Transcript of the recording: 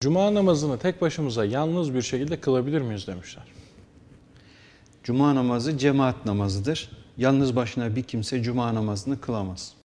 Cuma namazını tek başımıza yalnız bir şekilde kılabilir miyiz demişler. Cuma namazı cemaat namazıdır. Yalnız başına bir kimse cuma namazını kılamaz.